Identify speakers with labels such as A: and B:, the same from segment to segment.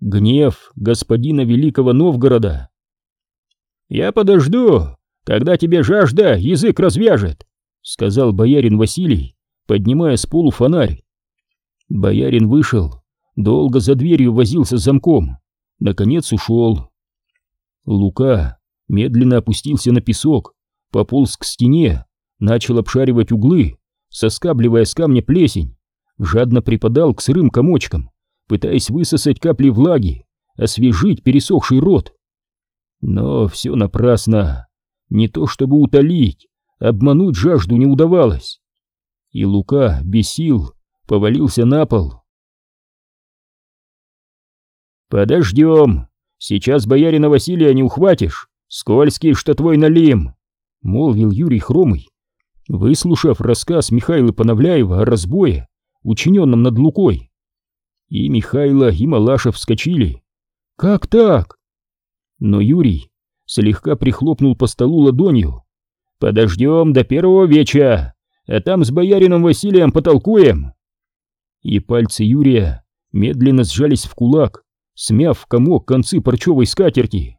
A: Гнев господина Великого Новгорода. «Я подожду, когда тебе жажда язык развяжет», — сказал боярин Василий, поднимая с полу фонарь. Боярин вышел, долго за дверью возился с замком, наконец ушел. Лука медленно опустился на песок, пополз к стене, начал обшаривать углы, соскабливая с камня плесень, жадно припадал к сырым комочкам, пытаясь высосать капли влаги, освежить пересохший рот. Но все напрасно. Не то чтобы утолить, обмануть жажду не удавалось. И Лука, без сил, повалился на пол. «Подождем. Сейчас боярина Василия не ухватишь. Скользкий, что твой налим!» — молвил Юрий Хромый, выслушав рассказ Михаила Пановляева о разбое, учиненном над Лукой. И Михайло, и Малашев вскочили. «Как так?» Но Юрий слегка прихлопнул по столу ладонью. «Подождем до первого вечера, а там с боярином Василием потолкуем!» И пальцы Юрия медленно сжались в кулак, смяв в комок концы парчевой скатерти.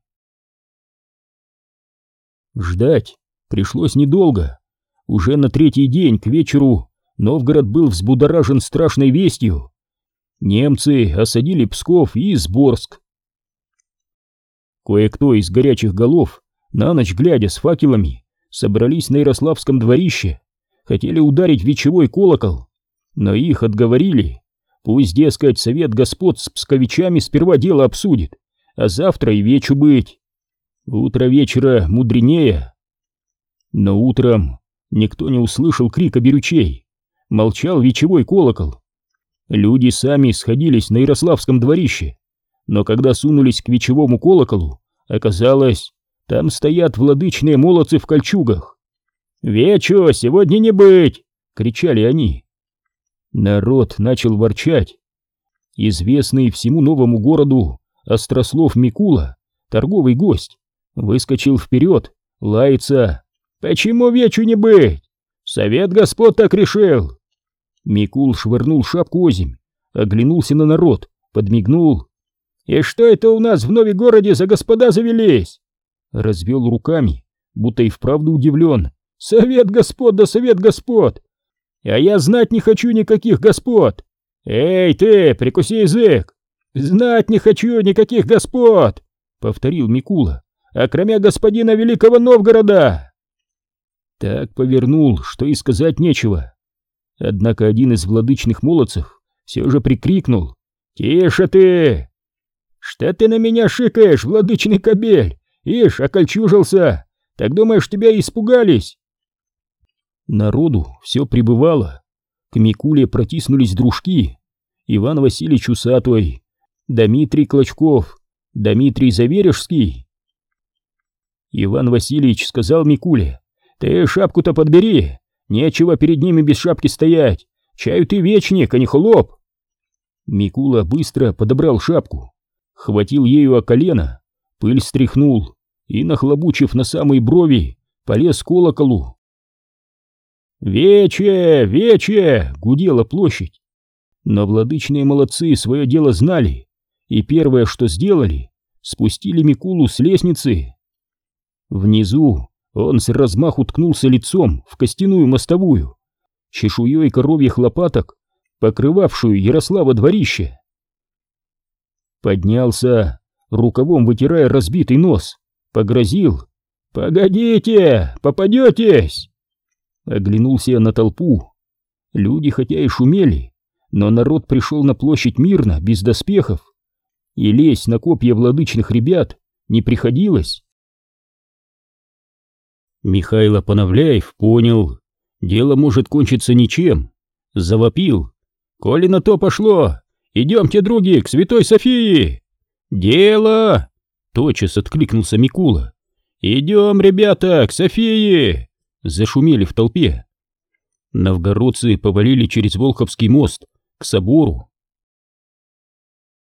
A: Ждать пришлось недолго. Уже на третий день к вечеру Новгород был взбудоражен страшной вестью. Немцы осадили Псков и Изборск. Кое-кто из горячих голов, на ночь глядя с факелами, собрались на Ярославском дворище, хотели ударить вечевой колокол, но их отговорили. Пусть, дескать, совет господ с псковичами сперва дело обсудит, а завтра и вечу быть. Утро вечера мудренее. Но утром никто не услышал крика берючей. Молчал вечевой колокол. Люди сами сходились на Ярославском дворище, но когда сунулись к вечевому колоколу, оказалось, там стоят владычные молодцы в кольчугах. «Вечу сегодня не быть!» — кричали они. Народ начал ворчать. Известный всему новому городу Острослов Микула, торговый гость, выскочил вперед, лается. «Почему вечу не быть? Совет господ так решил!» Микул швырнул шапку озимь, оглянулся на народ, подмигнул. «И что это у нас в Новигороде за господа завелись?» Развел руками, будто и вправду удивлен. «Совет господ да совет господ! А я знать не хочу никаких господ! Эй ты, прикуси язык! Знать не хочу никаких господ!» Повторил Микула. «А кроме господина Великого Новгорода!» Так повернул, что и сказать нечего. Однако один из владычных молодцев все же прикрикнул. «Тише ты! Что ты на меня шикаешь, владычный кобель? Ишь, окольчужился! Так думаешь, тебя испугались?» Народу все прибывало. К Микуле протиснулись дружки. Иван Васильевич Усатой, Дмитрий Клочков, Дмитрий Завережский. Иван Васильевич сказал Микуле, «Ты шапку-то подбери, нечего перед ними без шапки стоять, чаю ты вечник, а не хлоп». Микула быстро подобрал шапку, хватил ею о колено, пыль стряхнул и, нахлобучив на самые брови, полез к колоколу. «Вече! Вече!» — гудела площадь. Но владычные молодцы свое дело знали, и первое, что сделали, спустили Микулу с лестницы. Внизу он с размаху ткнулся лицом в костяную мостовую, чешуей коровьих лопаток, покрывавшую Ярослава дворище. Поднялся, рукавом вытирая разбитый нос, погрозил. «Погодите, попадетесь!» Оглянулся на толпу. Люди хотя и шумели, но народ пришел на площадь мирно, без доспехов. И лезть на копья владычных ребят не приходилось. Михайло Пановляев понял, дело может кончиться ничем. Завопил. «Коли на то пошло, идемте, други, к святой Софии!» «Дело!» — тотчас откликнулся Микула. «Идем, ребята, к Софии!» зашумели в толпе. Новгородцы повалили через Волховский мост к собору.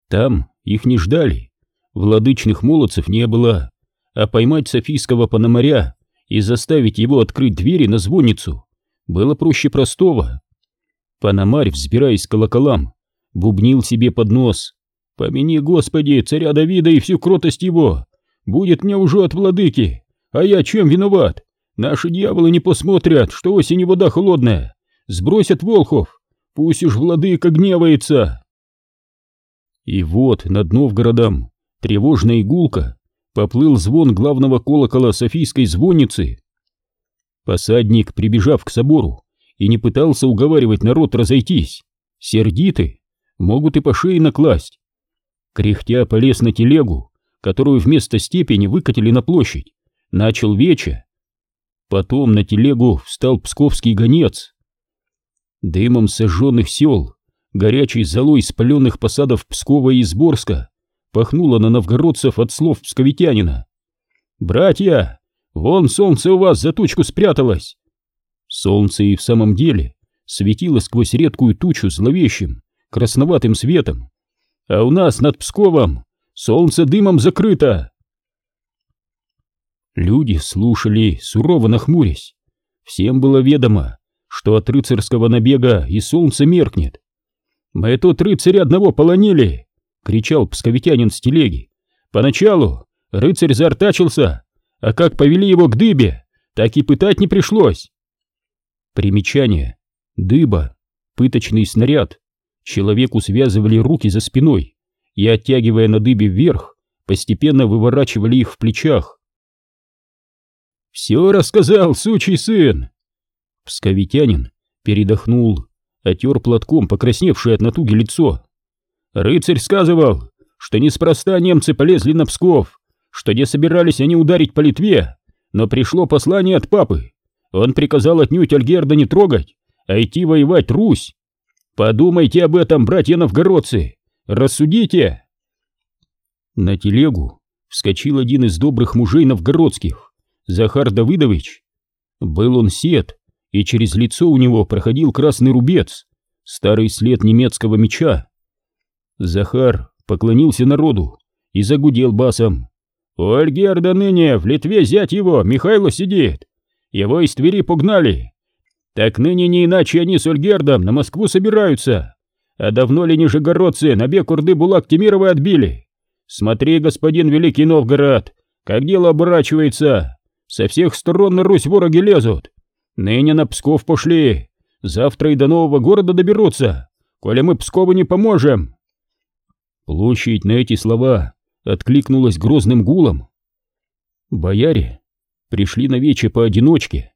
A: Там их не ждали, владычных молодцев не было, а поймать Софийского пономаря и заставить его открыть двери на звонницу было проще простого. Пономарь, взбираясь к колоколам, бубнил себе под нос. Помяни, Господи, царя Давида и всю кротость его! Будет мне уже от владыки! А я чем виноват? Наши дьяволы не посмотрят, что осень вода холодная! Сбросят волхов! Пусть уж владыка гневается!» И вот над Новгородом, тревожная игулка, поплыл звон главного колокола Софийской звонницы. Посадник, прибежав к собору, и не пытался уговаривать народ разойтись. Сердиты, могут и по шее накласть. Кряхтя полез на телегу, которую вместо степени выкатили на площадь, начал вече. Потом на телегу встал псковский гонец. Дымом сожженных сел, горячей золой спаленных посадов Пскова и Изборска пахнуло на новгородцев от слов псковитянина. «Братья, вон солнце у вас за тучку спряталось!» Солнце и в самом деле светило сквозь редкую тучу зловещим, красноватым светом. А у нас над Псковом солнце дымом закрыто. Люди слушали, сурово нахмурясь. Всем было ведомо, что от рыцарского набега и солнце меркнет. «Мы тут рыцаря одного полонили!» — кричал псковитянин с телеги. «Поначалу рыцарь заортачился, а как повели его к дыбе, так и пытать не пришлось. Примечание. Дыба. Пыточный снаряд. Человеку связывали руки за спиной и, оттягивая на дыбе вверх, постепенно выворачивали их в плечах. «Все рассказал, сучий сын!» Псковитянин передохнул, отер платком покрасневшее от натуги лицо. «Рыцарь сказывал, что неспроста немцы полезли на Псков, что не собирались они ударить по Литве, но пришло послание от папы, он приказал отнюдь Альгерда не трогать, а идти воевать Русь. Подумайте об этом, братья новгородцы, рассудите. На телегу вскочил один из добрых мужей новгородских, Захар Давыдович. Был он сед, и через лицо у него проходил красный рубец, старый след немецкого меча. Захар поклонился народу и загудел басом. «У Альгерда ныне в Литве взять его, Михайло сидит. Его из Твери погнали. Так ныне не иначе они с Ольгердом на Москву собираются. А давно ли нижегородцы набег Урды Булак Тимировой отбили? Смотри, господин Великий Новгород, как дело оборачивается. Со всех сторон на Русь вороги лезут. Ныне на Псков пошли. Завтра и до нового города доберутся, коли мы Пскову не поможем. Площадь на эти слова откликнулась грозным гулом. Бояре пришли на вече поодиночке.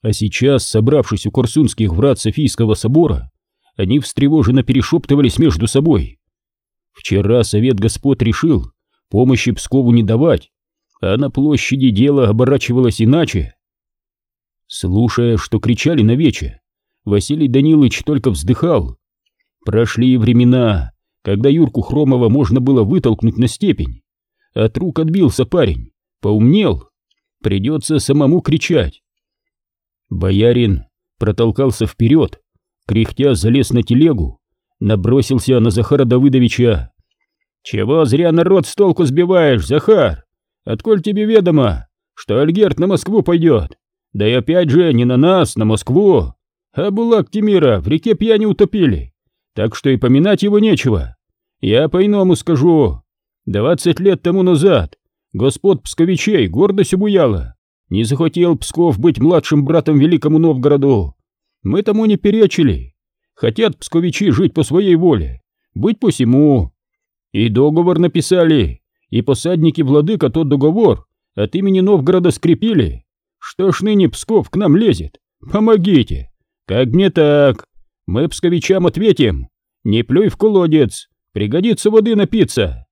A: А сейчас, собравшись у Корсунских врат Софийского собора, они встревоженно перешептывались между собой. Вчера совет господ решил помощи Пскову не давать, а на площади дело оборачивалось иначе. Слушая, что кричали на вече, Василий Данилович только вздыхал. Прошли времена, когда Юрку Хромова можно было вытолкнуть на степень. От рук отбился парень, поумнел Придется самому кричать. Боярин протолкался вперед, кряхтя залез на телегу, набросился на Захара Давыдовича. «Чего зря народ с толку сбиваешь, Захар? Отколь тебе ведомо, что Альгерт на Москву пойдет? Да и опять же не на нас, на Москву. А Булак Тимира в реке пьяни утопили, так что и поминать его нечего. Я по-иному скажу. Двадцать лет тому назад Господ псковичей гордость обуяла. Не захотел Псков быть младшим братом великому Новгороду. Мы тому не перечили. Хотят псковичи жить по своей воле, быть посему. И договор написали, и посадники владыка тот договор от имени Новгорода скрепили. Что ж ныне Псков к нам лезет? Помогите. Как мне так? Мы псковичам ответим. Не плюй в колодец, пригодится воды напиться.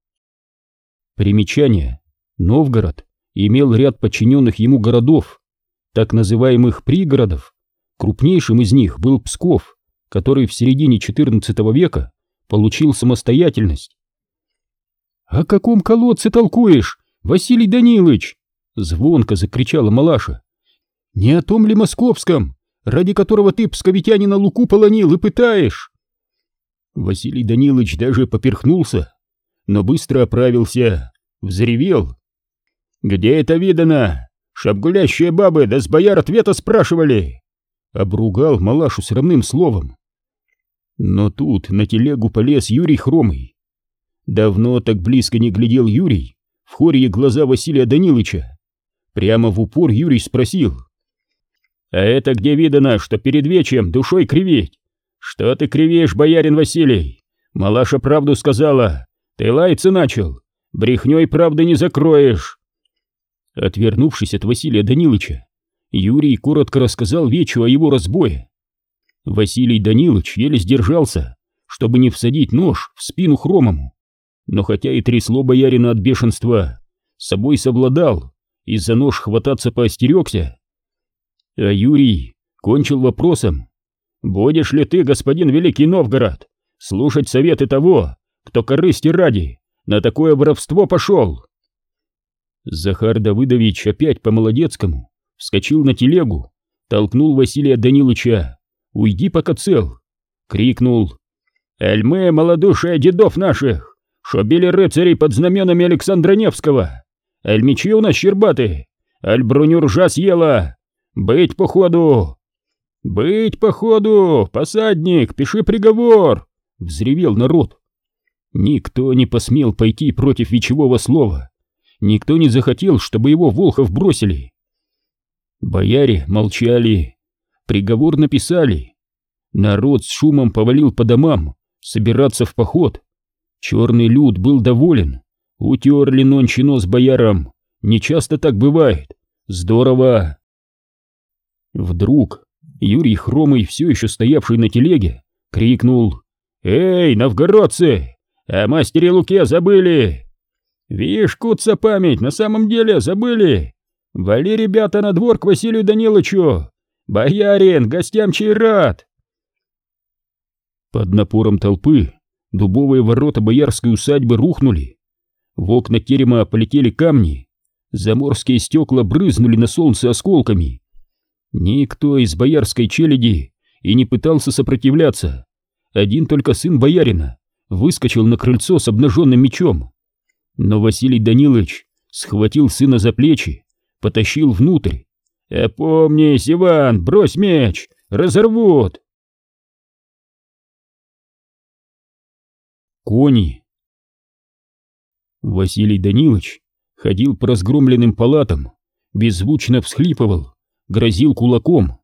A: Примечание. Новгород имел ряд подчиненных ему городов, так называемых пригородов. Крупнейшим из них был Псков, который в середине XIV века получил самостоятельность. «О каком колодце толкуешь, Василий Данилович?» — звонко закричала Малаша. «Не о том ли московском, ради которого ты псковитянина Луку полонил и пытаешь?» Василий Данилович даже поперхнулся, но быстро оправился, взревел. «Где это видано? Чтоб гулящие бабы да с бояр ответа спрашивали!» Обругал малашу с равным словом. Но тут на телегу полез Юрий Хромый. Давно так близко не глядел Юрий в хорье глаза Василия Данилыча. Прямо в упор Юрий спросил. «А это где видано, что перед вечем душой кривить? Что ты кривишь, боярин Василий? Малаша правду сказала. Ты лаяться начал. Брехней правды не закроешь». Отвернувшись от Василия Данилыча, Юрий коротко рассказал Вечу о его разбое. Василий Данилович еле сдержался, чтобы не всадить нож в спину хромому. Но хотя и трясло боярина от бешенства, собой совладал и за нож хвататься поостерегся. А Юрий кончил вопросом. «Будешь ли ты, господин Великий Новгород, слушать советы того, кто корысти ради на такое воровство пошел?» Захар Давыдович опять по-молодецкому вскочил на телегу, толкнул Василия Данилыча. «Уйди, пока цел!» — крикнул. «Эль мы, малодушие дедов наших, шо били рыцарей под знаменами Александра Невского! Эль мечи у нас щербаты, аль броню ржа съела! Быть походу!» «Быть походу! Посадник, пиши приговор!» — взревел народ. Никто не посмел пойти против вечевого слова. Никто не захотел, чтобы его Волхов бросили. Бояре молчали. Приговор написали. Народ с шумом повалил по домам, собираться в поход. Черный люд был доволен. Утерли нонче нос боярам. Не часто так бывает. Здорово. Вдруг Юрий Хромый, все еще стоявший на телеге, крикнул «Эй, новгородцы! О мастере Луке забыли!» «Вишь, куца память, на самом деле забыли! Вали, ребята, на двор к Василию Даниловичу! Боярин, гостям чей рад!» Под напором толпы дубовые ворота боярской усадьбы рухнули. В окна терема полетели камни, заморские стекла брызнули на солнце осколками. Никто из боярской челяди и не пытался сопротивляться. Один только сын боярина выскочил на крыльцо с обнаженным мечом. Но Василий Данилович схватил сына за плечи, потащил внутрь. «Опомнись, Иван, брось меч, разорвут!» Кони Василий Данилович ходил по разгромленным палатам, беззвучно всхлипывал, грозил кулаком.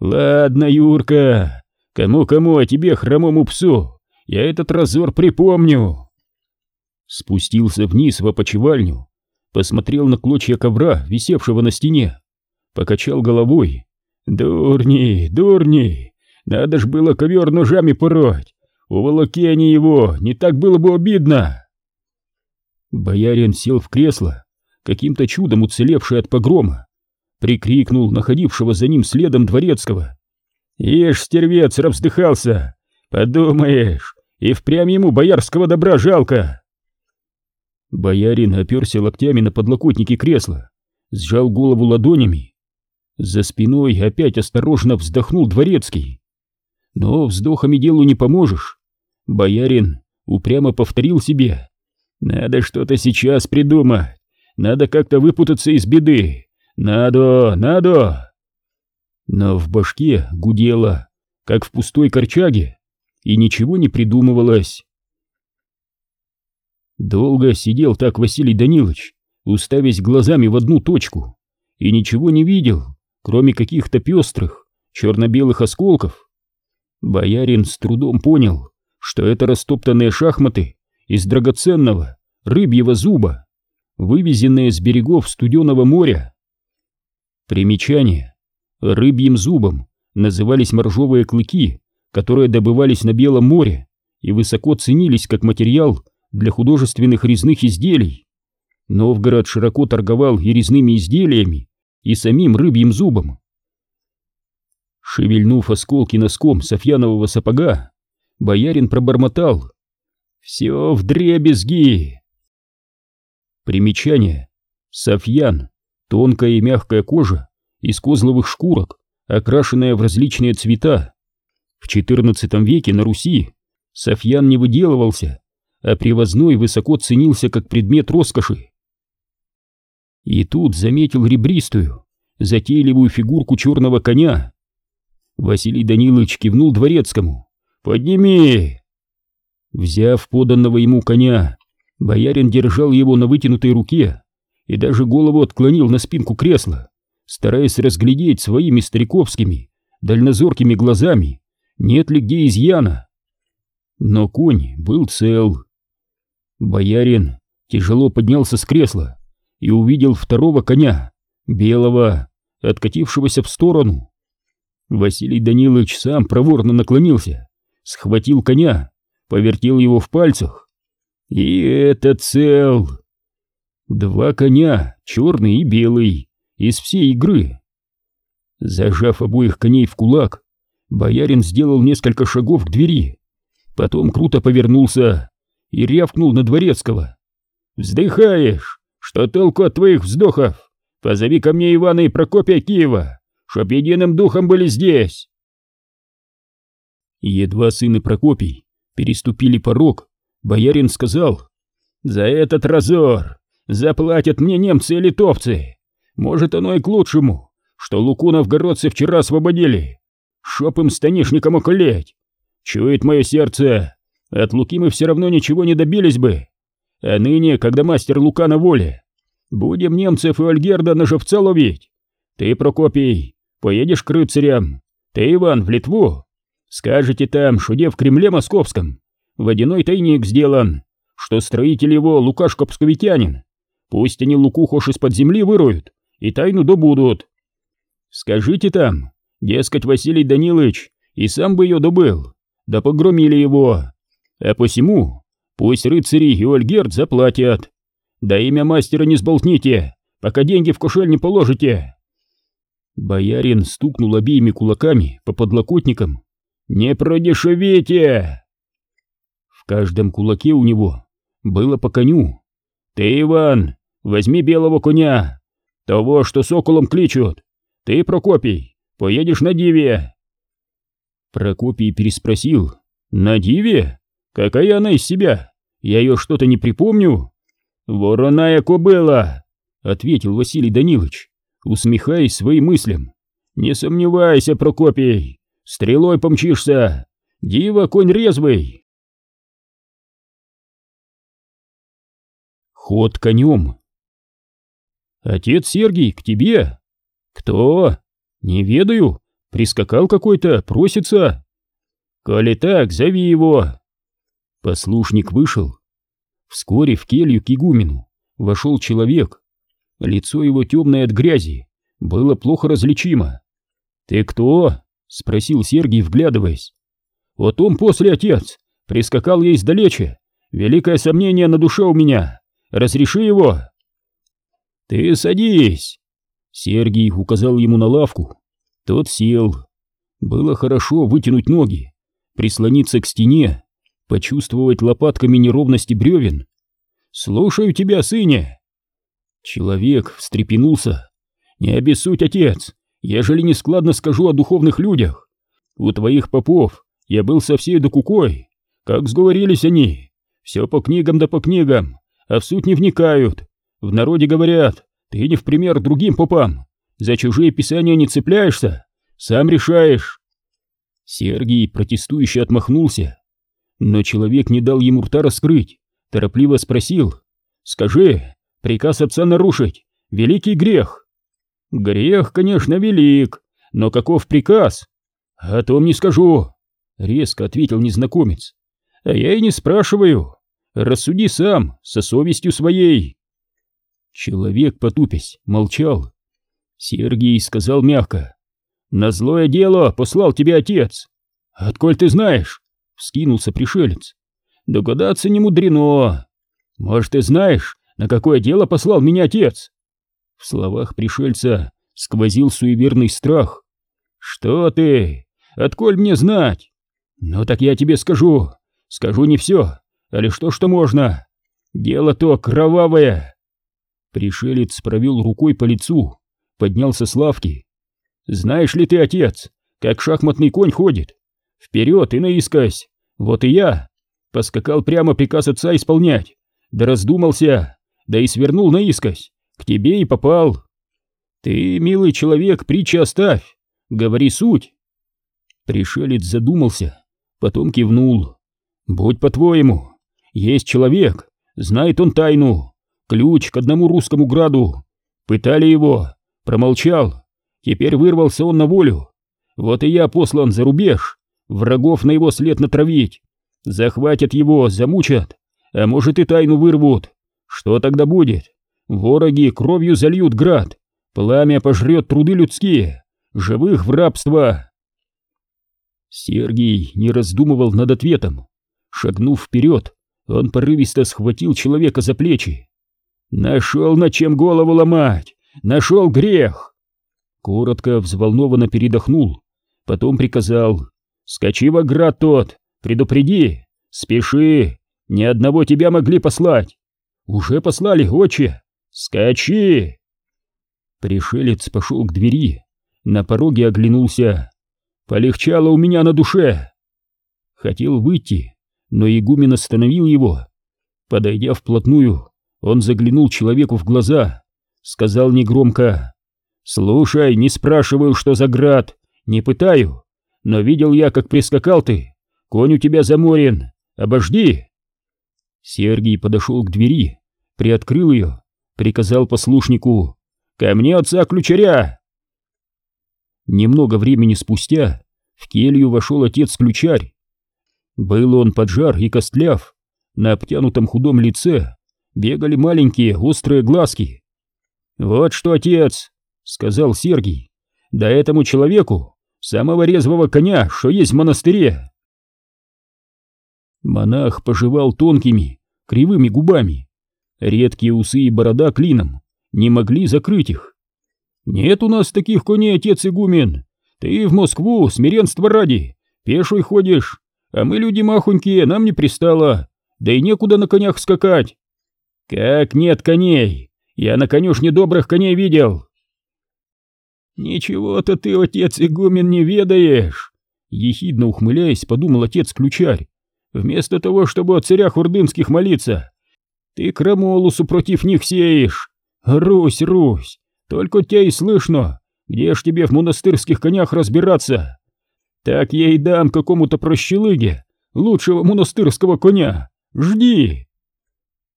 A: «Ладно, Юрка, кому-кому, а тебе, хромому псу, я этот разор припомню!» спустился вниз в опочивальню, посмотрел на клочья ковра, висевшего на стене, покачал головой. «Дурни, дурни! Надо ж было ковер ножами пороть! Уволоки они его, не так было бы обидно!» Боярин сел в кресло, каким-то чудом уцелевший от погрома, прикрикнул находившего за ним следом дворецкого. «Ишь, стервец, равздыхался! Подумаешь, и впрямь ему боярского добра жалко!» Боярин оперся локтями на подлокотники кресла, сжал голову ладонями. За спиной опять осторожно вздохнул дворецкий. Но вздохами делу не поможешь. Боярин упрямо повторил себе. Надо что-то сейчас придумать. Надо как-то выпутаться из беды. Надо, надо. Но в башке гудело, как в пустой корчаге, и ничего не придумывалось. Долго сидел так Василий Данилович, уставясь глазами в одну точку, и ничего не видел, кроме каких-то пестрых, черно-белых осколков. Боярин с трудом понял, что это растоптанные шахматы из драгоценного рыбьего зуба, вывезенные с берегов студеного моря. Примечание. Рыбьим зубом назывались моржовые клыки, которые добывались на Белом море и высоко ценились как материал для художественных резных изделий. Новгород широко торговал и резными изделиями, и самим рыбьим зубом. Шевельнув осколки носком софьянового сапога, боярин пробормотал «Все в дребезги!» Примечание. Софьян. Тонкая и мягкая кожа из козловых шкурок, окрашенная в различные цвета. В XIV веке на Руси софьян не выделывался, а привозной высоко ценился как предмет роскоши. И тут заметил ребристую, затейливую фигурку черного коня. Василий Данилович кивнул дворецкому. «Подними!» Взяв поданного ему коня, боярин держал его на вытянутой руке и даже голову отклонил на спинку кресла, стараясь разглядеть своими стариковскими, дальнозоркими глазами, нет ли где изъяна. Но конь был цел. Боярин тяжело поднялся с кресла и увидел второго коня, белого, откатившегося в сторону. Василий Данилович сам проворно наклонился, схватил коня, повертел его в пальцах. И это цел! Два коня, черный и белый, из всей игры. Зажав обоих коней в кулак, боярин сделал несколько шагов к двери, потом круто повернулся и рявкнул на дворецкого. «Вздыхаешь? Что толку от твоих вздохов? Позови ко мне Ивана и Прокопия Киева, чтоб единым духом были здесь!» Едва сын и Прокопий переступили порог, боярин сказал, «За этот разор заплатят мне немцы и литовцы. Может, оно и к лучшему, что Луку новгородцы вчера освободили. Шоб им станишникам околеть. Чует мое сердце, от Луки мы все равно ничего не добились бы. А ныне, когда мастер Лука на воле, будем немцев и Ольгерда на живца ловить. Ты, Прокопий, поедешь к рыцарям, ты, Иван, в Литву. Скажете там, где в Кремле московском водяной тайник сделан, что строитель его Лукашка Псковитянин. Пусть они Луку хошь из-под земли выроют и тайну добудут. Скажите там, дескать, Василий Данилович и сам бы ее добыл, да погромили его. А посему пусть рыцари и Ольгерд заплатят. Да имя мастера не сболтните, пока деньги в кошель не положите. Боярин стукнул обеими кулаками по подлокотникам. «Не продешевите!» В каждом кулаке у него было по коню. «Ты, Иван, возьми белого коня, того, что соколом кличут. Ты, Прокопий, поедешь на Диве!» Прокопий переспросил. «На Диве? Какая она из себя? Я ее что-то не припомню?» «Вороная кобыла!» — ответил Василий Данилович, усмехаясь своим мыслям. «Не сомневайся, Прокопий, стрелой помчишься! Дива конь резвый!» Ход конем. «Отец Сергий, к тебе!» «Кто?» «Не ведаю. Прискакал какой-то, просится». «Коли так, зови его». Послушник вышел. Вскоре в келью к игумену вошел человек. Лицо его темное от грязи, было плохо различимо. «Ты кто?» — спросил Сергий, вглядываясь. «О том после, отец. Прискакал я издалече. Великое сомнение на душе у меня. Разреши его!» «Ты садись!» Сергий указал ему на лавку. Тот сел. Было хорошо вытянуть ноги, прислониться к стене, почувствовать лопатками неровности бревен. «Слушаю тебя, сыне!» Человек встрепенулся. «Не обессудь, отец, ежели не складно скажу о духовных людях. У твоих попов я был со всей докукой, как сговорились они. Все по книгам да по книгам, а в суть не вникают. В народе говорят, ты не в пример другим попам. За чужие писания не цепляешься, сам решаешь. Сергий протестующе отмахнулся, но человек не дал ему рта раскрыть, торопливо спросил. «Скажи, приказ отца нарушить, великий грех?» «Грех, конечно, велик, но каков приказ?» «О том не скажу», — резко ответил незнакомец. «А я и не спрашиваю. Рассуди сам, со совестью своей». Человек, потупясь, молчал. Сергий сказал мягко. «На злое дело послал тебя отец». «Отколь ты знаешь?» — вскинулся пришелец. «Догадаться не мудрено. Может, ты знаешь, на какое дело послал меня отец?» В словах пришельца сквозил суеверный страх. «Что ты? Отколь мне знать?» «Ну так я тебе скажу. Скажу не все, а лишь то, что можно. Дело то кровавое. Пришелец провел рукой по лицу, поднялся с лавки. «Знаешь ли ты, отец, как шахматный конь ходит? Вперед и наискось! Вот и я!» Поскакал прямо приказ отца исполнять, да раздумался, да и свернул наискось, к тебе и попал. «Ты, милый человек, притча оставь, говори суть!» Пришелец задумался, потом кивнул. Будь по-твоему, есть человек, знает он тайну, ключ к одному русскому граду. Пытали его, промолчал, теперь вырвался он на волю. Вот и я послан за рубеж, врагов на его след натравить. Захватят его, замучат, а может и тайну вырвут. Что тогда будет? Вороги кровью зальют град, пламя пожрет труды людские, живых в рабство. Сергий не раздумывал над ответом. Шагнув вперед, он порывисто схватил человека за плечи. «Нашел над чем голову ломать! Нашел грех!» Коротко, взволнованно передохнул, потом приказал. «Скачи в оград тот, предупреди, спеши, ни одного тебя могли послать!» «Уже послали, отче! Скачи!» Пришелец пошел к двери, на пороге оглянулся. Полегчало у меня на душе. Хотел выйти, но игумен остановил его. Подойдя вплотную, он заглянул человеку в глаза, сказал негромко, «Слушай, не спрашиваю, что за град, не пытаю, но видел я, как прискакал ты, конь у тебя заморен, обожди!» Сергий подошел к двери, приоткрыл ее, приказал послушнику, «Ко мне отца ключаря!» Немного времени спустя в келью вошел отец-ключарь. Был он поджар и костляв, на обтянутом худом лице бегали маленькие острые глазки. «Вот что, отец!» — сказал Сергий. «Да этому человеку самого резвого коня, что есть в монастыре!» Монах пожевал тонкими, кривыми губами. Редкие усы и борода клином не могли закрыть их. «Нет у нас таких коней, отец игумен. Ты в Москву, смиренство ради, пешой ходишь, а мы люди махонькие, нам не пристало, да и некуда на конях скакать». «Как нет коней? Я на конюшне добрых коней видел». «Ничего-то ты, отец игумен, не ведаешь!» Ехидно ухмыляясь, подумал отец-ключарь. «Вместо того, чтобы о царях урдынских молиться, ты крамолу супротив них сеешь. Русь, Русь, только тебя и слышно. Где ж тебе в монастырских конях разбираться? Так я и дам какому-то прощелыге лучшего монастырского коня. Жди!»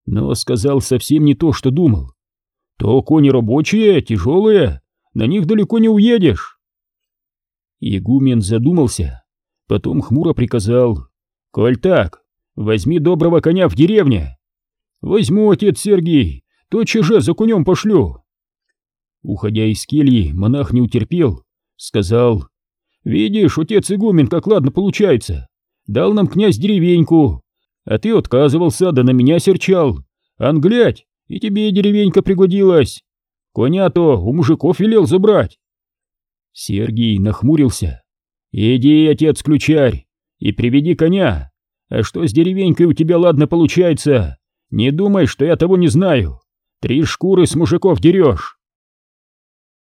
A: Но сказал совсем не то, что думал. «То кони рабочие, тяжелые, на них далеко не уедешь». Игумен задумался, потом хмуро приказал. «Коль так, возьми доброго коня в деревне». «Возьму, отец Сергий, тотчас же за конем пошлю». Уходя из кельи, монах не утерпел, сказал, «Видишь, отец игумен, как ладно получается. Дал нам князь деревеньку, а ты отказывался, да на меня серчал. Англять, и тебе деревенька пригодилась. Коня-то у мужиков велел забрать». Сергий нахмурился. «Иди, отец-ключарь, и приведи коня. А что с деревенькой у тебя ладно получается? Не думай, что я того не знаю. Три шкуры с мужиков дерешь».